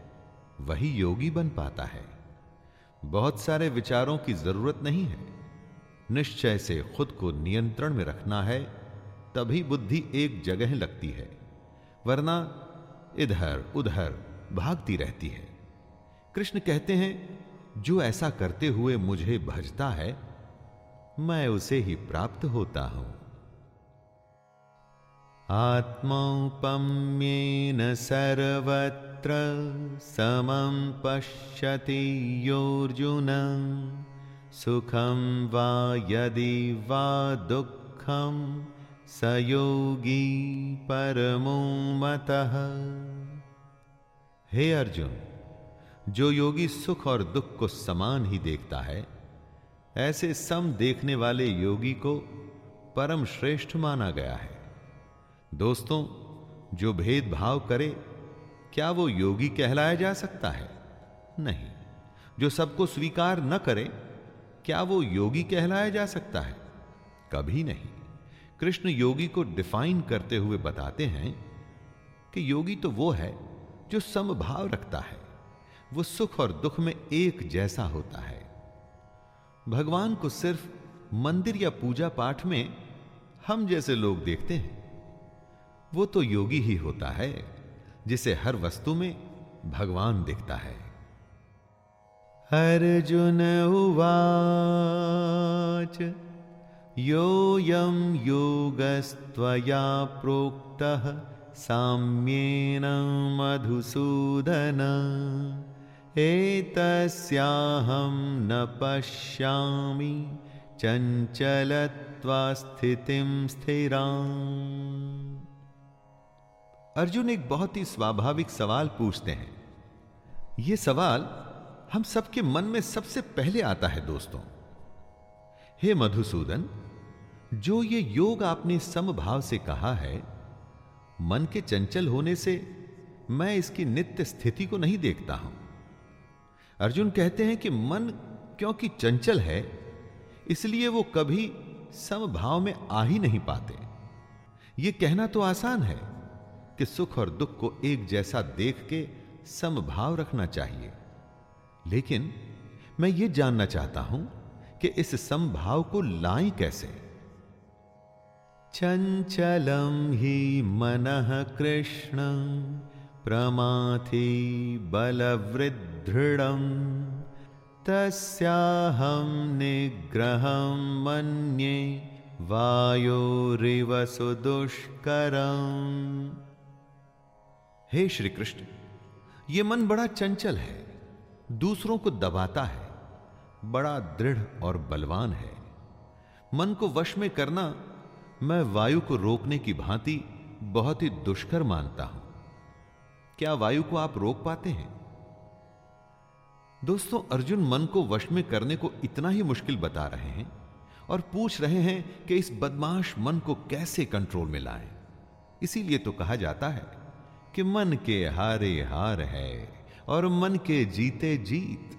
वही योगी बन पाता है। बहुत सारे विचारों की ज़रूरत नहीं है। निश्चय से खुद को नियंत्रण में रखना है, तभी बुद्धि एक जगह लगती है, वरना इधर उधर भागती रहती है। कृष्ण कहते हैं जो ऐसा करते हुए मुझे भजता है, मैं उसे ही प्राप्त होता हूँ। आत्मौपम्येन सर्वत्र समं पश्यति योऽर्जुन, सुखं वा यदि वा दुःखं स योगी परमो मतः हे अर्जुन जो योगी सुख और दुख को समान ही देखता है, ऐसे सम देखने वाले योगी को परम श्रेष्ठ माना गया है। दोस्तों, जो भेदभाव करे, क्या वो योगी कहलाया जा सकता है? नहीं। जो सबको स्वीकार न करे, क्या वो योगी कहलाया जा सकता है? कभी नहीं। कृष्ण योगी को डिफाइन करते हुए बताते हैं कि योगी तो वो है जो समभाव रखता है। वो सुख और दुख में एक जैसा होता है। भगवान को सिर्फ़ मंदिर या पूजा पाठ में हम जैसे लोग देखते हैं। वो तो योगी ही होता है, जिसे हर वस्तु में भगवान दिखता है। अर्जुन उवाच, योऽयं योगस्त्वया प्रोक्तः साम्येन मधुसूदन। एतस्याहं न पश्यामि चञ्चलत्वा स्थितिं स्थिराम्। अर्जुन एक बहुत ही स्वाभाविक सवाल पूछते हैं। यह सवाल हम सबके मन में सबसे पहले आता है, दोस्तों। हे मधुसूदन, जो ये योग आपने समभाव से कहा है, मन के चंचल होने से मैं इसकी नित्य स्थिति को नहीं देखता हूँ। अर्जुन कहते हैं कि मन क्योंकि चंचल है, इसलिए वो कभी समभाव में आ ही नहीं पाते। ये कहना तो आसान है कि सुख और दुख को एक जैसा देख के समभाव रखना चाहिए। लेकिन मैं ये जानना चाहता हूँ कि इस समभाव को लाएँ कैसे? चंचलम ही मन कृष्ण प्रमाथि बलवृदृढ़ तस्याहम निग्रहम मन्ये वायोरिव सुदुष्करम् हे श्री कृष्ण ये मन बड़ा चंचल है, दूसरों को दबाता है, बड़ा दृढ़ और बलवान है। मन को वश में करना, मैं वायु को रोकने की भांति बहुत ही दुष्कर मानता हूँ। क्या वायु को आप रोक पाते हैं? दोस्तों, अर्जुन मन को वश में करने को इतना ही मुश्किल बता रहे हैं और पूछ रहे हैं कि इस बदमाश मन को कैसे कंट्रोल में लाएँ। इसीलिए तो कहा जाता है कि मन के हारे हार है और मन के जीते जीत।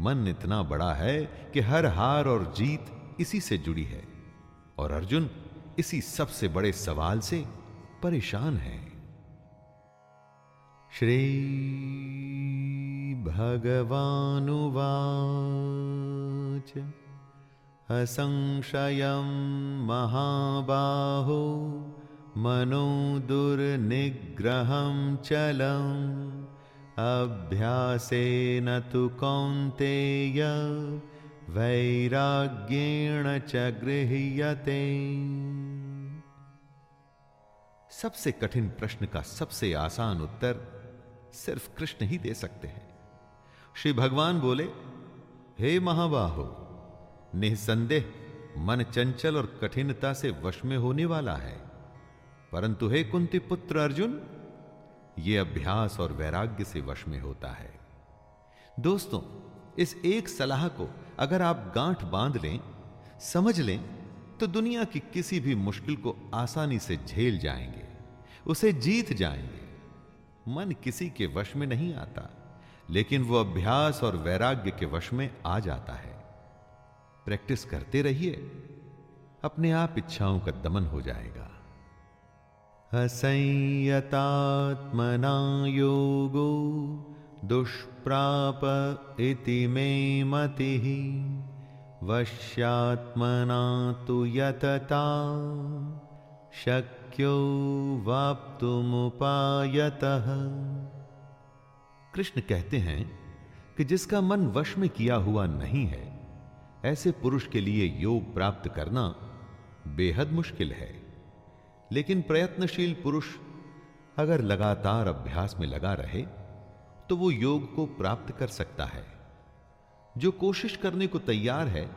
मन इतना बड़ा है कि हर हार और जीत इसी से जुड़ी है और अर्जुन इसी सबसे बड़े सवाल से परेशान है। श्री भगवानुवाच असंशय महाबाहो मनो दुर्निग्रहं चलम् अभ्यासेन तु कौन्तेय वैराग्येण च गृह्यते। सबसे कठिन प्रश्न का सबसे आसान उत्तर सिर्फ़ कृष्ण ही दे सकते हैं। श्री भगवान बोले, हे महाबाहो, निसंदेह मन चंचल और कठिनता से वश में होने वाला है। परंतु हे कुंती पुत्र अर्जुन यह अभ्यास और वैराग्य से वश में होता है। दोस्तों, इस एक सलाह को अगर आप गांठ बाँध लें, समझ लें तो दुनिया की किसी भी मुश्किल को आसानी से झेल जाएँगे, उसे जीत जाएँगे। मन किसी के वश में नहीं आता, लेकिन वो अभ्यास और वैराग्य के वश में आ जाता है। प्रैक्टिस करते रहिए, अपने आप इच्छाओं का दमन हो जाएगा। असंयतात्मना योगो दुष्प्राप इति मे मति, वश्यात्मना तो यतता शक्यो वाप्तुमुपायतः? कृष्ण कहते हैं कि जिसका मन वश में किया हुआ नहीं है, ऐसे पुरुष के लिए योग प्राप्त करना बेहद मुश्किल है। लेकिन प्रयत्नशील पुरुष अगर लगातार अभ्यास में लगा रहे तो वो योग को प्राप्त कर सकता है। जो कोशिश करने को तैयार है,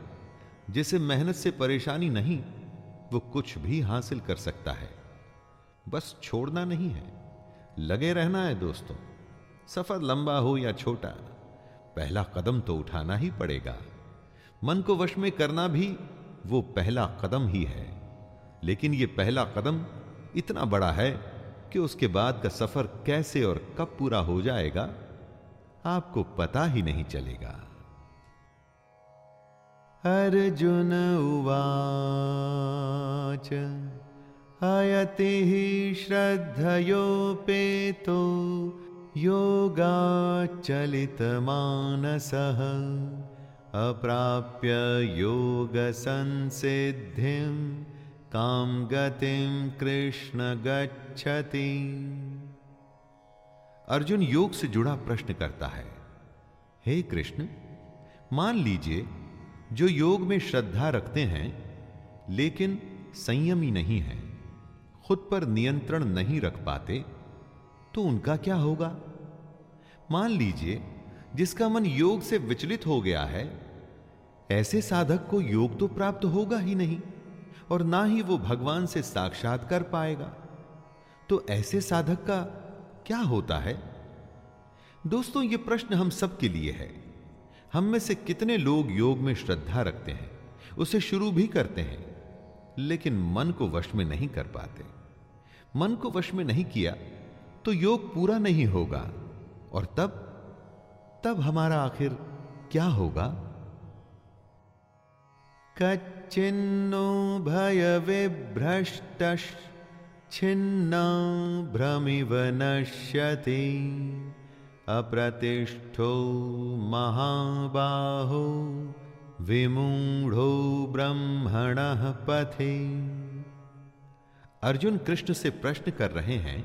जिसे मेहनत से परेशानी नहीं, वो कुछ भी हासिल कर सकता है। बस छोड़ना नहीं है। लगे रहना है दोस्तों। सफ़र लंबा हो या छोटा, पहला कदम तो उठाना ही पड़ेगा। मन को वश में करना भी वो पहला कदम ही है। लेकिन ये पहला कदम इतना बड़ा है कि उसके बाद का सफ़र कैसे और कब पूरा हो जाएगा, आपको पता ही नहीं चलेगा। अर्जुन उवाच अयति श्रद्धयोपेतो योगाचलितमानसः अप्राप्य योगसंसिद्धिं कां गतिं कृष्ण गच्छति। अर्जुन योग से जुड़ा प्रश्न करता है, हे कृष्ण, मान लीजिए, जो योग में श्रद्धा रखते हैं, लेकिन संयमी नहीं है। खुद पर नियंत्रण नहीं रख पाते तो उनका क्या होगा? मान लीजिए, जिसका मन योग से विचलित हो गया है, ऐसे साधक को योग तो प्राप्त होगा ही नहीं, और ना ही वो भगवान से साक्षात कर पाएगा। तो ऐसे साधक का क्या होता है? दोस्तों, ये प्रश्न हम सबके लिए है। हम में से कितने लोग योग में श्रद्धा रखते हैं, उसे शुरू भी करते हैं, लेकिन मन को वश में नहीं कर पाते। मन को वश में नहीं किया तो योग पूरा नहीं होगा। और तब तब हमारा आखिर क्या होगा? कच्चिन्नो भय विभ्रष्ट छिन्ना भ्रमिव नश्यति, अप्रतिष्ठो महाबाहो, विमूढ़ो ब्रह्मण पथे। अर्जुन कृष्ण से प्रश्न कर रहे हैं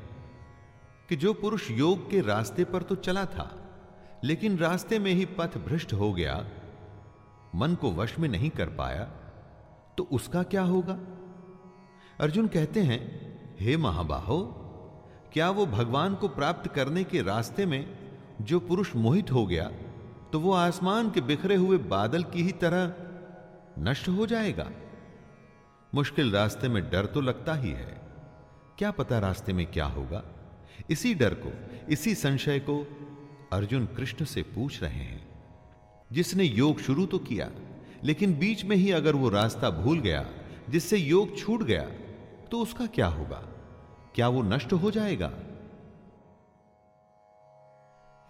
कि जो पुरुष योग के रास्ते पर तो चला था, लेकिन रास्ते में ही पथ भ्रष्ट हो गया, मन को वश में नहीं कर पाया तो उसका क्या होगा? अर्जुन कहते हैं, हे महाबाहो, क्या वो भगवान को प्राप्त करने के रास्ते में जो पुरुष मोहित हो गया तो वो आसमान के बिखरे हुए बादल की ही तरह नष्ट हो जाएगा? मुश्किल रास्ते में डर तो लगता ही है। क्या पता रास्ते में क्या होगा? इसी डर को, इसी संशय को अर्जुन कृष्ण से पूछ रहे हैं। जिसने योग शुरू तो किया, लेकिन बीच में ही अगर वो रास्ता भूल गया, जिससे योग छूट गया तो उसका क्या होगा? क्या वो नष्ट हो जाएगा?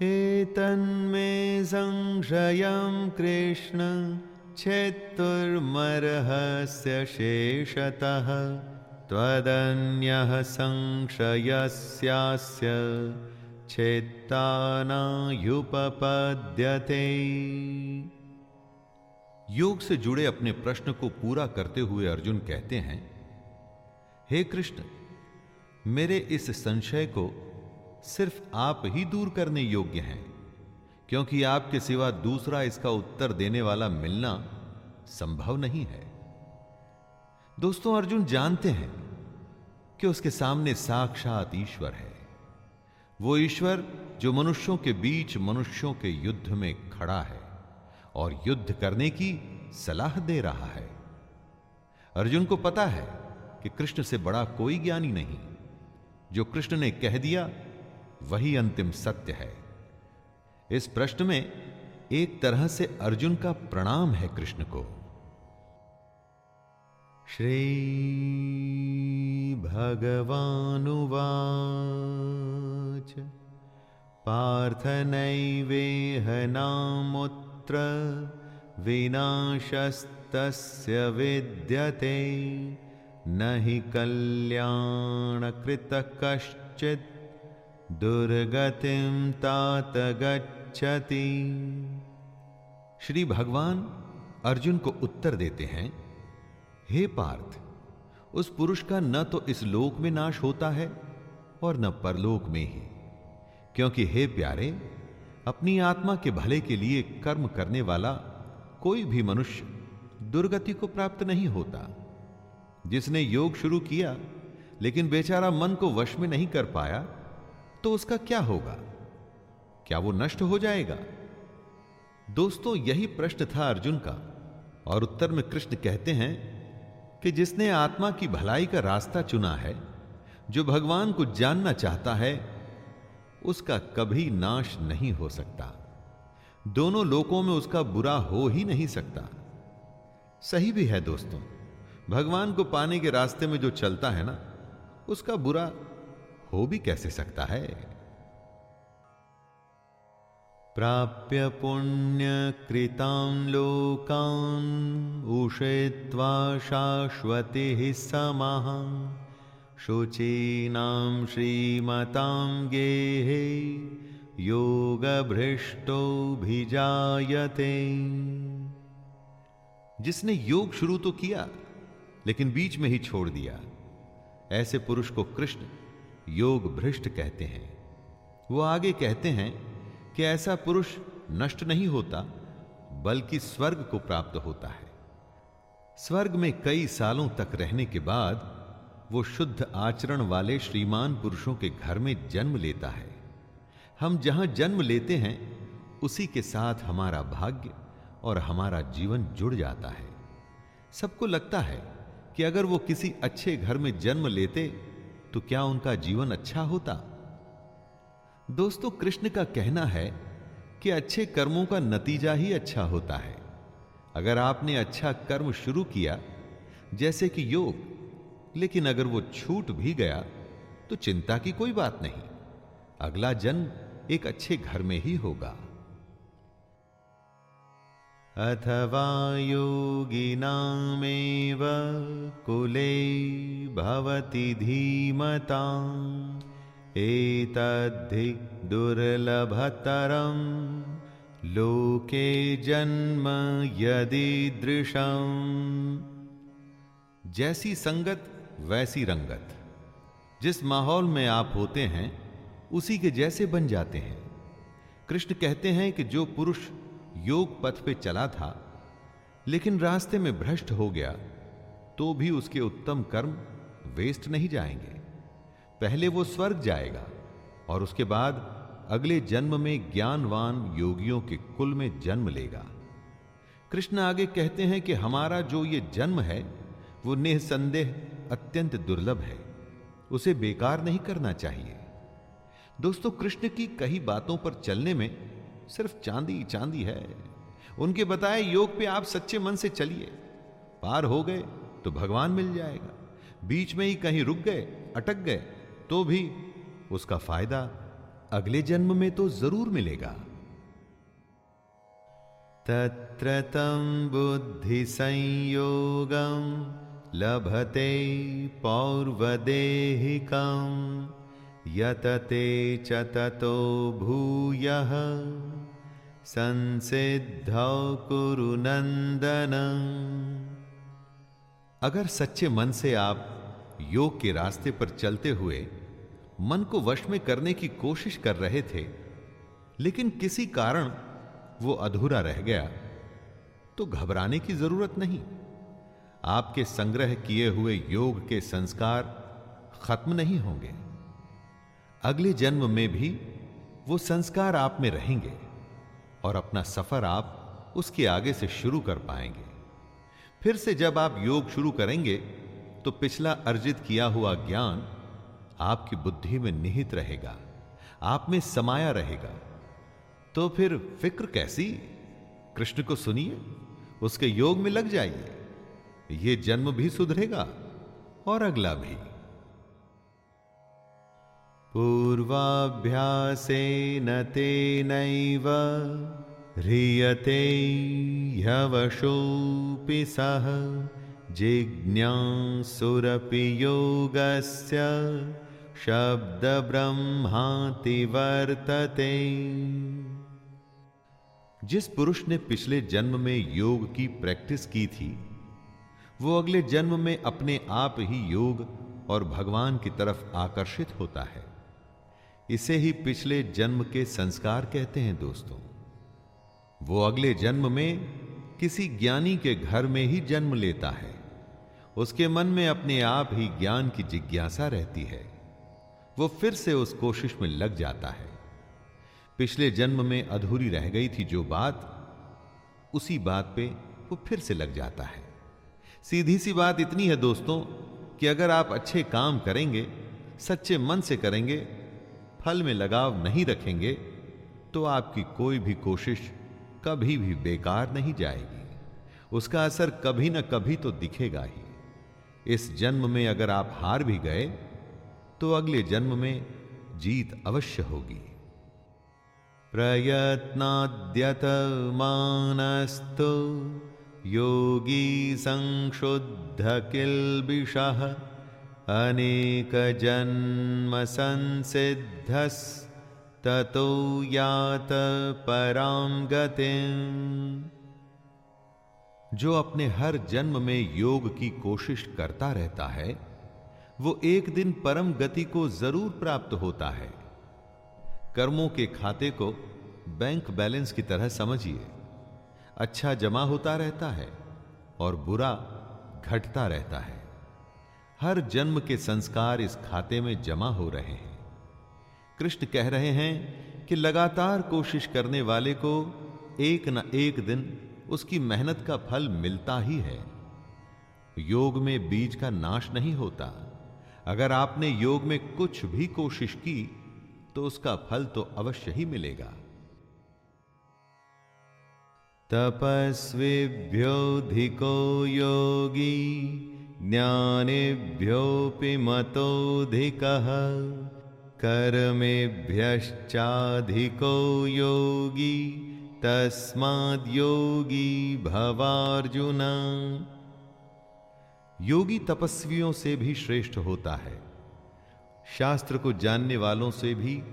एतन्मे संशयं कृष्ण। छेत्तुर्मर्हस्य शेषतः त्वदन्यः संशयस्यास्य छेत्तानायुपपद्यते योग से जुड़े अपने प्रश्न को पूरा करते हुए अर्जुन कहते हैं, हे कृष्ण, मेरे इस संशय को सिर्फ़ आप ही दूर करने योग्य हैं। क्योंकि आपके सिवा दूसरा इसका उत्तर देने वाला मिलना संभव नहीं है। दोस्तों, अर्जुन जानते हैं कि उसके सामने साक्षात ईश्वर है। वो ईश्वर जो मनुष्यों के बीच मनुष्यों के युद्ध में खड़ा है और युद्ध करने की सलाह दे रहा है। अर्जुन को पता है कि कृष्ण से बड़ा कोई ज्ञानी नहीं। जो कृष्ण ने कह दिया, वही अंतिम सत्य है। इस प्रश्न में एक तरह से अर्जुन का प्रणाम है कृष्ण को। श्रीभगवानुवाच पार्थनैवेहनामुत्र विनाशस्तस्य विद्यते। न हि कल्याणकृतः कश्चित् दुर्गतिं तात गच्छति। श्री भगवान अर्जुन को उत्तर देते हैं, हे पार्थ, उस पुरुष का न तो इस लोक में नाश होता है और न परलोक में ही। क्योंकि हे प्यारे, अपनी आत्मा के भले के लिए कर्म करने वाला कोई भी मनुष्य दुर्गति को प्राप्त नहीं होता। जिसने योग शुरू किया, लेकिन बेचारा मन को वश में नहीं कर पाया तो उसका क्या होगा? क्या वो नष्ट हो जाएगा? दोस्तों, यही प्रश्न था अर्जुन का, और उत्तर में कृष्ण कहते हैं कि जिसने आत्मा की भलाई का रास्ता चुना है, जो भगवान को जानना चाहता है, उसका कभी नाश नहीं हो सकता। दोनों लोकों में उसका बुरा हो ही नहीं सकता। सही भी है दोस्तों, भगवान को पाने के रास्ते में जो चलता है ना, उसका बुरा हो भी कैसे सकता है? प्राप्य पुण्य पुण्यकृतां लोकान् उषित्वा शाश्वतिः समाः। शुचीनां श्रीमतां गेहे योगभ्रष्टोभिजायते जिसने योग शुरू तो किया, लेकिन बीच में ही छोड़ दिया। ऐसे पुरुष को कृष्ण योग भ्रष्ट कहते हैं। वो आगे कहते हैं कि ऐसा पुरुष नष्ट नहीं होता, बल्कि स्वर्ग को प्राप्त होता है। स्वर्ग में कई सालों तक रहने के बाद वो शुद्ध आचरण वाले श्रीमान पुरुषों के घर में जन्म लेता है। हम जहाँ जन्म लेते हैं, उसी के साथ हमारा भाग्य और हमारा जीवन जुड़ जाता है। सबको लगता है कि अगर वो किसी अच्छे घर में जन्म लेते तो क्या उनका जीवन अच्छा होता? दोस्तों, कृष्ण का कहना है कि अच्छे कर्मों का नतीजा ही अच्छा होता है। अगर आपने अच्छा कर्म शुरू किया, जैसे कि योग, लेकिन अगर वो छूट भी गया तो चिंता की कोई बात नहीं। अगला जन्म एक अच्छे घर में ही होगा। अथवा योगिनामेव कुले भवति धीमता एतद्धि दुर्लभतरं लोके जन्म यदीदृशम्। जैसी संगत, वैसी रंगत। जिस माहौल में आप होते हैं, उसी के जैसे बन जाते हैं। कृष्ण कहते हैं कि जो पुरुष योग पथ पे चला था, लेकिन रास्ते में भ्रष्ट हो गया तो भी उसके उत्तम कर्म वेस्ट नहीं जाएँगे। पहले वो स्वर्ग जाएगा और उसके बाद अगले जन्म में ज्ञानवान योगियों के कुल में जन्म लेगा। कृष्ण आगे कहते हैं कि हमारा जो ये जन्म है, वो निसंदेह अत्यंत दुर्लभ है। उसे बेकार नहीं करना चाहिए। दोस्तों, कृष्ण की कई बातों पर चलने में सिर्फ़ चांदी चांदी है। उनके बताए योग पे आप सच्चे मन से चलिए। पार हो गए तो भगवान मिल जाएगा। बीच में ही कहीं रुक गए, अटक गए तो भी उसका फ़ायदा अगले जन्म में तो ज़रूर मिलेगा। तत्र तम बुद्धि संयोगम लभते पौर्वदेहिकम यतते च ततो भूयः। संसिद्धौ कुरु नंदन अगर सच्चे मन से आप योग के रास्ते पर चलते हुए मन को वश में करने की कोशिश कर रहे थे, लेकिन किसी कारण वो अधूरा रह गया तो घबराने की ज़रूरत नहीं। आपके संग्रह किए हुए योग के संस्कार खत्म नहीं होंगे। अगले जन्म में भी वो संस्कार आप में रहेंगे। और अपना सफ़र आप उसके आगे से शुरू कर पाएँगे। फिर से जब आप योग शुरू करेंगे तो पिछला अर्जित किया हुआ ज्ञान आपकी बुद्धि में निहित रहेगा, आप में समाया रहेगा। तो फिर फ़िक्र कैसी? कृष्ण को सुनिए, उसके योग में लग जाइए। ये जन्म भी सुधरेगा और अगला भी। पूर्वाभ्यासेन तेनैव ह्रियते ह्यवशोऽपि सः जिज्ञासुरपि योगस्य शब्दब्रह्माति वर्तते जिस पुरुष ने पिछले जन्म में योग की प्रैक्टिस की थी, वो अगले जन्म में अपने आप ही योग और भगवान की तरफ़ आकर्षित होता है। इसे ही पिछले जन्म के संस्कार कहते हैं दोस्तों। वो अगले जन्म में किसी ज्ञानी के घर में ही जन्म लेता है। उसके मन में अपने आप ही ज्ञान की जिज्ञासा रहती है। वो फिर से उस कोशिश में लग जाता है। पिछले जन्म में अधूरी रह गई थी जो बात, उसी बात पे वो फिर से लग जाता है। सीधी सी बात इतनी है दोस्तों कि अगर आप अच्छे काम करेंगे, सच्चे मन से करेंगे फल में लगाव नहीं रखेंगे तो आपकी कोई भी कोशिश कभी भी बेकार नहीं जाएगी। उसका असर कभी ना कभी तो दिखेगा ही। इस जन्म में अगर आप हार भी गए तो अगले जन्म में जीत अवश्य होगी। प्रयत्नाद्यत मानस्तु, योगी संशुद्ध किल्बिषः। अनेक जन्म संसिद्धस ततो यात पराम गतिम जो अपने हर जन्म में योग की कोशिश करता रहता है, वो एक दिन परम गति को ज़रूर प्राप्त होता है। कर्मों के खाते को बैंक बैलेंस की तरह समझिए। अच्छा जमा होता रहता है और बुरा घटता रहता है। हर जन्म के संस्कार इस खाते में जमा हो रहे हैं। कृष्ण कह रहे हैं कि लगातार कोशिश करने वाले को एक न एक दिन उसकी मेहनत का फल मिलता ही है। योग में बीज का नाश नहीं होता। अगर आपने योग में कुछ भी कोशिश की तो उसका फल तो अवश्य ही मिलेगा। तपस्विभ्योधिको योगी ज्ञानेभ्योऽपि मतोऽधिकः, कर्मेभ्यश्चाधिको योगी तस्माद्योगी भवार्जुन। योगी तपस्वियों से भी श्रेष्ठ होता है। शास्त्र को जानने वालों से भी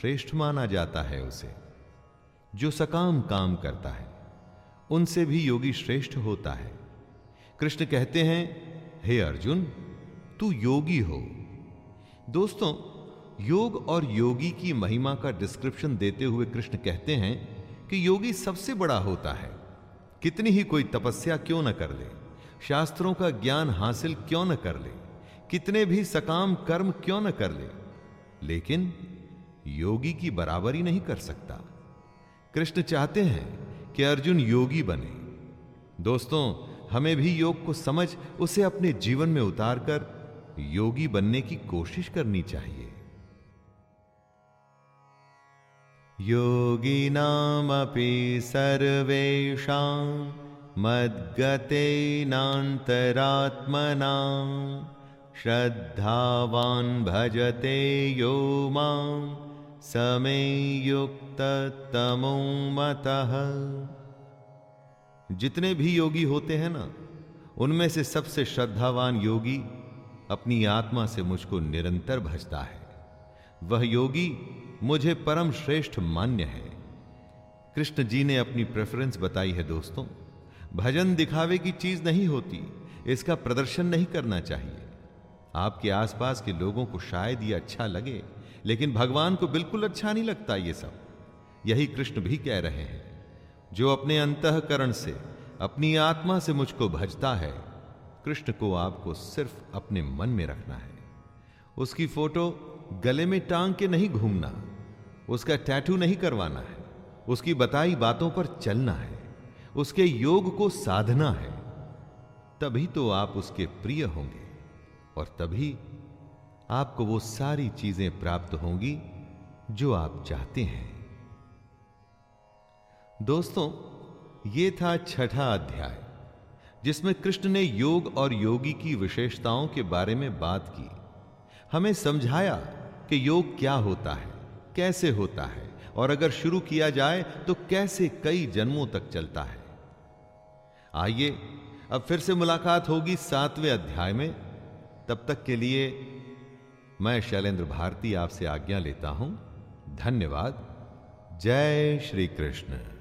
श्रेष्ठ माना जाता है उसे। जो सकाम काम करता है, उनसे भी योगी श्रेष्ठ होता है। कृष्ण कहते हैं हे अर्जुन, तू योगी हो। दोस्तों, योग और योगी की महिमा का डिस्क्रिप्शन देते हुए कृष्ण कहते हैं कि योगी सबसे बड़ा होता है। कितनी ही कोई तपस्या क्यों न कर ले, शास्त्रों का ज्ञान हासिल क्यों न कर ले, कितने भी सकाम कर्म क्यों न कर ले, लेकिन योगी की बराबरी नहीं कर सकता। कृष्ण चाहते हैं कि अर्जुन योगी बने। दोस्तों हमें भी योग को समझ, उसे अपने जीवन में उतारकर योगी बनने की कोशिश करनी चाहिए। योगी योगिनामपि सर्वेषां मद्गतेनान्तरात्मना श्रद्धावान् भजते यो माँ, समे युक्ततमो मतः। जितने भी योगी होते हैं ना, उनमें से सबसे श्रद्धावान योगी अपनी आत्मा से मुझको निरंतर भजता है। वह योगी मुझे परम श्रेष्ठ मान्य है। कृष्ण जी ने अपनी प्रेफरेंस बताई है दोस्तों, भजन दिखावे की चीज़ नहीं होती, इसका प्रदर्शन नहीं करना चाहिए। आपके आसपास के लोगों को शायद ये अच्छा लगे, लेकिन भगवान को बिल्कुल अच्छा नहीं लगता ये सब। यही कृष्ण भी कह रहे हैं। जो अपने अंतकरण से, अपनी आत्मा से मुझको भजता है, कृष्ण को आपको सिर्फ़ अपने मन में रखना है। उसकी फ़ोटो गले में टांग के नहीं घूमना, उसका टैटू नहीं करवाना है, उसकी बताई बातों पर चलना है, उसके योग को साधना है, तभी तो आप उसके प्रिय होंगे और तभी आपको वो सारी चीज़ें प्राप्त होंगी जो आप चाहते हैं। दोस्तों, ये था छठा अध्याय, जिसमें कृष्ण ने योग और योगी की विशेषताओं के बारे में बात की। हमें समझाया कि योग क्या होता है, कैसे होता है, और अगर शुरू किया जाए तो कैसे कई जन्मों तक चलता है। आइए, अब फिर से मुलाकात होगी सातवें अध्याय में। तब तक के लिए मैं शैलेंद्र भारती आपसे आज्ञा लेता हूँ। धन्यवाद। जय श्री कृष्ण।